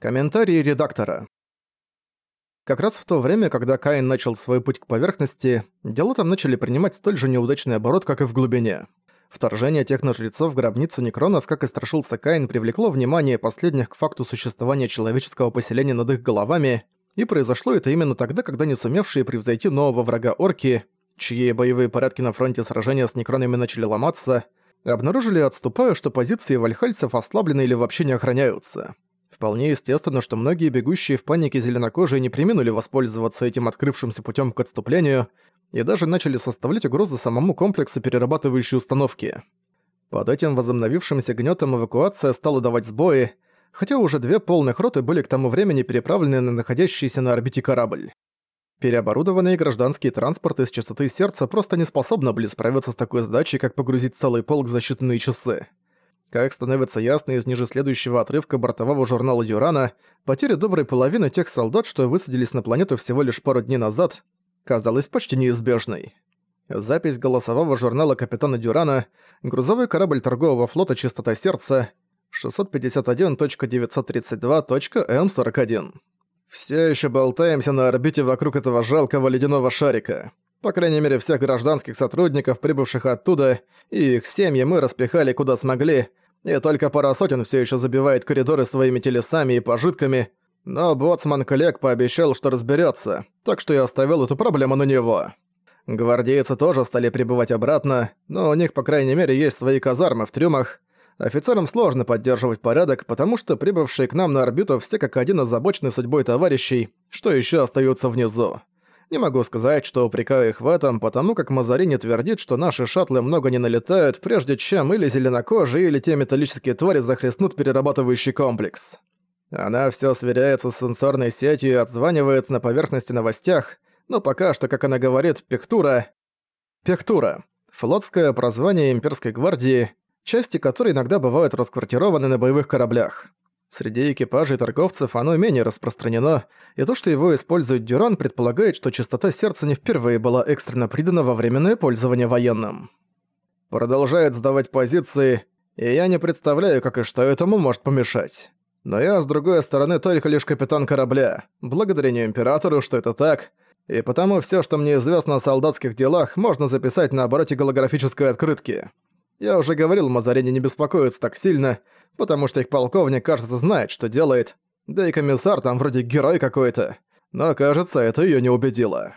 Комментарии редактора. Как раз в то время, когда Каин начал свой путь к поверхности, дела там начали принимать столь же неудачный оборот, как и в глубине. Вторжение техножрецов в гробницу Некронов, как и страшился Каин, привлекло внимание последних к факту существования человеческого поселения над их головами, и произошло это именно тогда, когда не сумевшие превзойти нового врага орки, чьи боевые порядки на фронте сражения с Некронами начали ломаться, обнаружили, отступая, что позиции вальхальцев ослаблены или вообще не охраняются. Вполне естественно, что многие бегущие в панике зеленокожие не приминули воспользоваться этим открывшимся путем к отступлению и даже начали составлять угрозы самому комплексу перерабатывающей установки. Под этим возобновившимся гнетом эвакуация стала давать сбои, хотя уже две полных роты были к тому времени переправлены на находящийся на орбите корабль. Переоборудованные гражданские транспорты с частоты сердца просто не способны были справиться с такой задачей, как погрузить целый полк за считанные часы. Как становится ясно из ниже следующего отрывка бортового журнала Дюрана, потеря доброй половины тех солдат, что высадились на планету всего лишь пару дней назад, казалась почти неизбежной. Запись голосового журнала капитана Дюрана «Грузовой корабль торгового флота «Чистота сердца» 651.932.М41». Все еще болтаемся на орбите вокруг этого жалкого ледяного шарика. По крайней мере, всех гражданских сотрудников, прибывших оттуда, и их семьи мы распихали куда смогли, и только пара сотен все еще забивает коридоры своими телесами и пожитками, но боцман коллег пообещал, что разберется, так что я оставил эту проблему на него. Гвардейцы тоже стали прибывать обратно, но у них, по крайней мере, есть свои казармы в трюмах. Офицерам сложно поддерживать порядок, потому что прибывшие к нам на орбиту все как один озабочены судьбой товарищей, что еще остаются внизу. Не могу сказать, что упрекаю их в этом, потому как Мазарини твердит, что наши шаттлы много не налетают, прежде чем или зеленокожие, или те металлические твари захлестнут перерабатывающий комплекс. Она все сверяется с сенсорной сетью и отзванивается на поверхности новостях, но пока что, как она говорит, Пектура... Пектура. Флотское прозвание имперской гвардии, части которой иногда бывают расквартированы на боевых кораблях. Среди экипажей торговцев оно менее распространено, и то, что его использует Дюран, предполагает, что частота сердца не впервые была экстренно придана во временное пользование военным. Продолжает сдавать позиции, и я не представляю, как и что этому может помешать. Но я, с другой стороны, только лишь капитан корабля, благодарение Императору, что это так, и потому все, что мне известно о солдатских делах, можно записать на обороте голографической открытки. Я уже говорил, Мазарини не беспокоится так сильно, потому что их полковник, кажется, знает, что делает, да и комиссар там вроде герой какой-то. Но, кажется, это её не убедило.